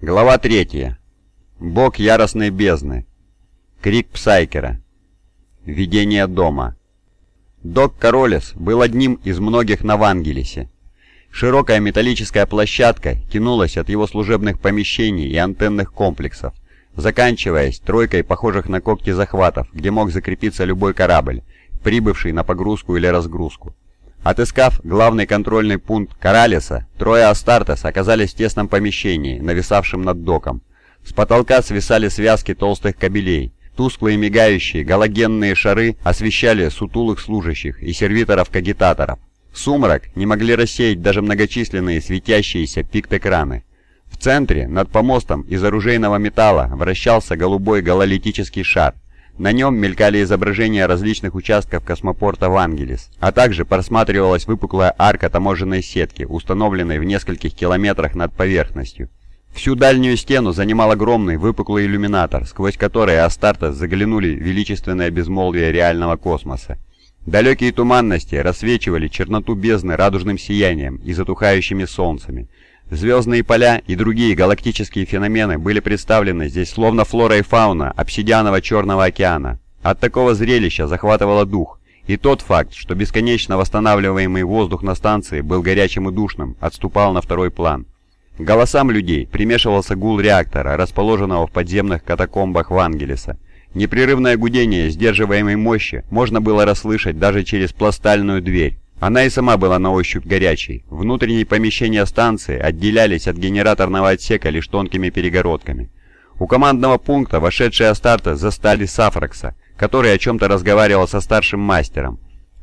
Глава 3. Бог яростной бездны. Крик Псайкера. Видение дома. Док Королес был одним из многих на Вангелисе. Широкая металлическая площадка тянулась от его служебных помещений и антенных комплексов, заканчиваясь тройкой похожих на когти захватов, где мог закрепиться любой корабль, прибывший на погрузку или разгрузку. Отыскав главный контрольный пункт Коралеса, трое Астартес оказались в тесном помещении, нависавшем над доком. С потолка свисали связки толстых кабелей. Тусклые мигающие галогенные шары освещали сутулых служащих и сервиторов-кагитаторов. Сумрак не могли рассеять даже многочисленные светящиеся пикт-экраны. В центре, над помостом из оружейного металла, вращался голубой гололитический шар – на нем мелькали изображения различных участков космопорта Вангелис, а также просматривалась выпуклая арка таможенной сетки, установленной в нескольких километрах над поверхностью. Всю дальнюю стену занимал огромный выпуклый иллюминатор, сквозь который Астарта заглянули величественное безмолвие реального космоса. Далекие туманности рассвечивали черноту бездны радужным сиянием и затухающими солнцами, Звездные поля и другие галактические феномены были представлены здесь словно флора и фауна обсидианового Черного океана. От такого зрелища захватывало дух, и тот факт, что бесконечно восстанавливаемый воздух на станции был горячим и душным, отступал на второй план. К голосам людей примешивался гул реактора, расположенного в подземных катакомбах Вангелиса. Непрерывное гудение сдерживаемой мощи можно было расслышать даже через пластальную дверь. Она и сама была на ощупь горячей. Внутренние помещения станции отделялись от генераторного отсека лишь тонкими перегородками. У командного пункта вошедшие Астарта застали Сафракса, который о чем-то разговаривал со старшим мастером.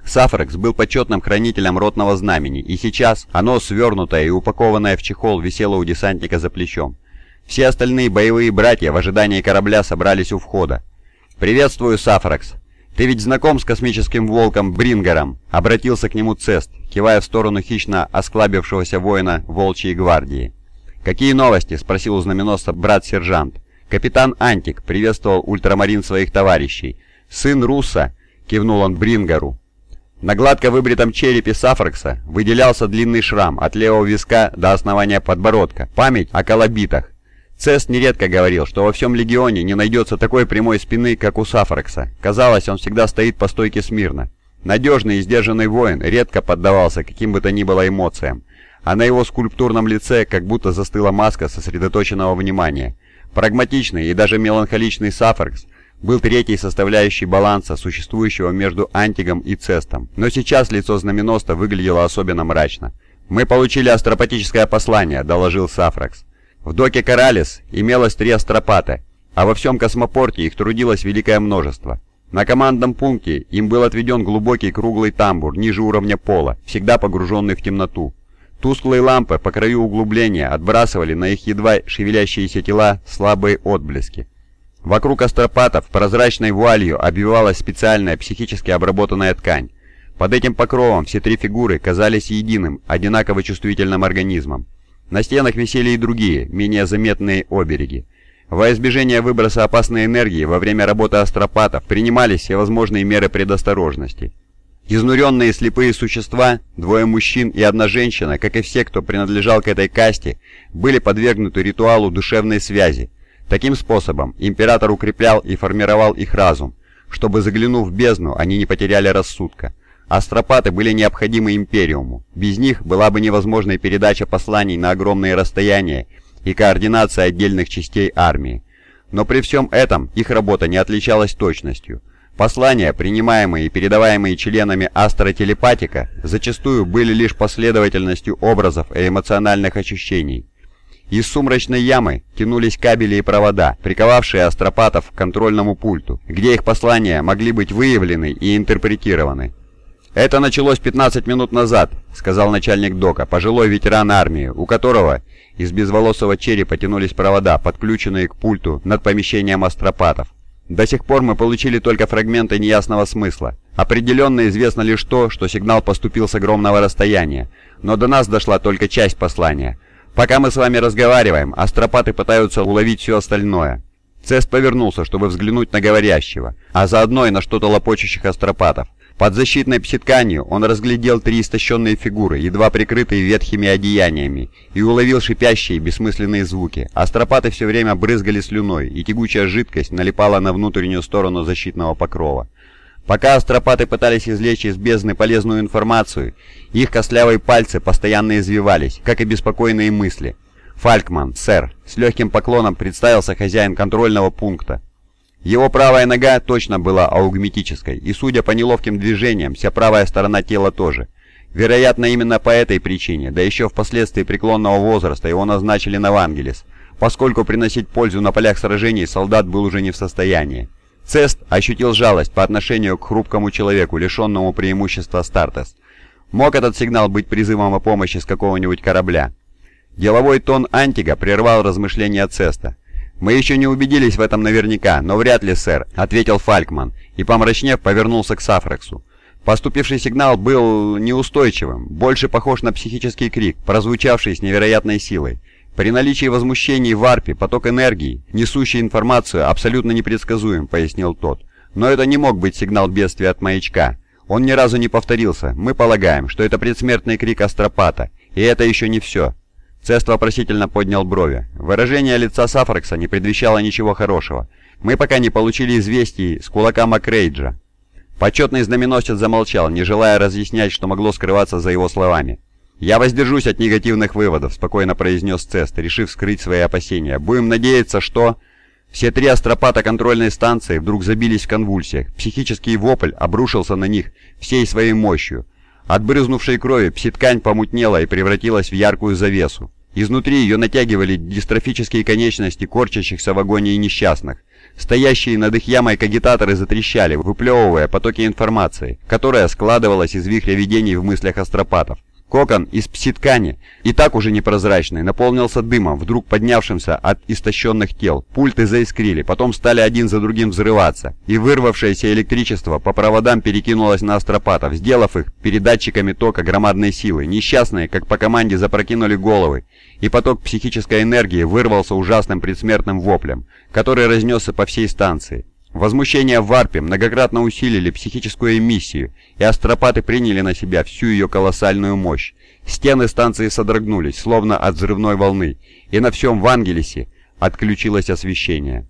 Сафракс был почетным хранителем ротного знамени, и сейчас оно, свернутое и упакованное в чехол, висело у десантника за плечом. Все остальные боевые братья в ожидании корабля собрались у входа. «Приветствую, Сафракс!» «Ты ведь знаком с космическим волком Брингером?» — обратился к нему Цест, кивая в сторону хищно осклабившегося воина Волчьей гвардии. «Какие новости?» — спросил у знаменосца брат-сержант. Капитан Антик приветствовал ультрамарин своих товарищей. «Сын Руса!» — кивнул он Брингеру. На гладко выбритом черепе Сафракса выделялся длинный шрам от левого виска до основания подбородка, память о колобитах. Цест нередко говорил, что во всем Легионе не найдется такой прямой спины, как у Сафракса. Казалось, он всегда стоит по стойке смирно. Надежный и сдержанный воин редко поддавался каким бы то ни было эмоциям, а на его скульптурном лице как будто застыла маска сосредоточенного внимания. Прагматичный и даже меланхоличный Сафракс был третьей составляющей баланса, существующего между Антигом и Цестом, но сейчас лицо знаменоста выглядело особенно мрачно. «Мы получили астропатическое послание», — доложил Сафракс. В доке Коралис имелось три астропата, а во всем космопорте их трудилось великое множество. На командном пункте им был отведен глубокий круглый тамбур ниже уровня пола, всегда погруженный в темноту. Тусклые лампы по краю углубления отбрасывали на их едва шевелящиеся тела слабые отблески. Вокруг астропатов прозрачной вуалью обвивалась специальная психически обработанная ткань. Под этим покровом все три фигуры казались единым, одинаково чувствительным организмом. На стенах висели и другие, менее заметные обереги. Во избежание выброса опасной энергии во время работы астропатов принимались всевозможные меры предосторожности. Изнуренные слепые существа, двое мужчин и одна женщина, как и все, кто принадлежал к этой касте, были подвергнуты ритуалу душевной связи. Таким способом император укреплял и формировал их разум, чтобы, заглянув в бездну, они не потеряли рассудка. Астропаты были необходимы Империуму. Без них была бы невозможной передача посланий на огромные расстояния и координация отдельных частей армии. Но при всем этом их работа не отличалась точностью. Послания, принимаемые и передаваемые членами астротелепатика, зачастую были лишь последовательностью образов и эмоциональных ощущений. Из сумрачной ямы тянулись кабели и провода, приковавшие астропатов к контрольному пульту, где их послания могли быть выявлены и интерпретированы. «Это началось 15 минут назад», — сказал начальник ДОКа, пожилой ветеран армии, у которого из безволосого черепа тянулись провода, подключенные к пульту над помещением астропатов. «До сих пор мы получили только фрагменты неясного смысла. Определенно известно лишь то, что сигнал поступил с огромного расстояния, но до нас дошла только часть послания. Пока мы с вами разговариваем, астропаты пытаются уловить все остальное». Цест повернулся, чтобы взглянуть на говорящего, а заодно и на что-то лопочущих астропатов. Под защитной пситканью он разглядел три истощенные фигуры, едва прикрытые ветхими одеяниями, и уловил шипящие бессмысленные звуки. Астропаты все время брызгали слюной, и тягучая жидкость налипала на внутреннюю сторону защитного покрова. Пока астропаты пытались извлечь из бездны полезную информацию, их костлявые пальцы постоянно извивались, как и беспокойные мысли. «Фалькман, сэр», — с легким поклоном представился хозяин контрольного пункта. Его правая нога точно была аугметической, и, судя по неловким движениям, вся правая сторона тела тоже. Вероятно, именно по этой причине, да еще впоследствии преклонного возраста, его назначили на Вангелис, поскольку приносить пользу на полях сражений солдат был уже не в состоянии. Цест ощутил жалость по отношению к хрупкому человеку, лишенному преимущества Стартес. Мог этот сигнал быть призывом о помощи с какого-нибудь корабля? Деловой тон Антига прервал размышления Цеста. «Мы еще не убедились в этом наверняка, но вряд ли, сэр», — ответил Фалькман, и, помрачнев, повернулся к Сафрексу. Поступивший сигнал был неустойчивым, больше похож на психический крик, прозвучавший с невероятной силой. При наличии возмущений в арпе поток энергии, несущий информацию, абсолютно непредсказуем, пояснил тот. Но это не мог быть сигнал бедствия от маячка. Он ни разу не повторился. Мы полагаем, что это предсмертный крик астропата. И это еще не все. Цест вопросительно поднял брови. Выражение лица Сафрекса не предвещало ничего хорошего. Мы пока не получили известий с кулака Макрейджа. Почетный знаменосец замолчал, не желая разъяснять, что могло скрываться за его словами. «Я воздержусь от негативных выводов», — спокойно произнес Цест, решив скрыть свои опасения. «Будем надеяться, что...» Все три астропата контрольной станции вдруг забились в конвульсиях. Психический вопль обрушился на них всей своей мощью. От брызнувшей крови пситкань помутнела и превратилась в яркую завесу. Изнутри ее натягивали дистрофические конечности корчащихся в агонии несчастных. Стоящие над их ямой кагитаторы затрещали, выплевывая потоки информации, которая складывалась из вихря видений в мыслях астропатов. Кокон из пси-ткани, и так уже непрозрачный, наполнился дымом, вдруг поднявшимся от истощенных тел. Пульты заискрили, потом стали один за другим взрываться, и вырвавшееся электричество по проводам перекинулось на астропатов, сделав их передатчиками тока громадной силы. Несчастные, как по команде, запрокинули головы, и поток психической энергии вырвался ужасным предсмертным воплем, который разнесся по всей станции. Возмущения в варпе многократно усилили психическую эмиссию, и астропаты приняли на себя всю ее колоссальную мощь. Стены станции содрогнулись, словно от взрывной волны, и на всем Вангелисе отключилось освещение.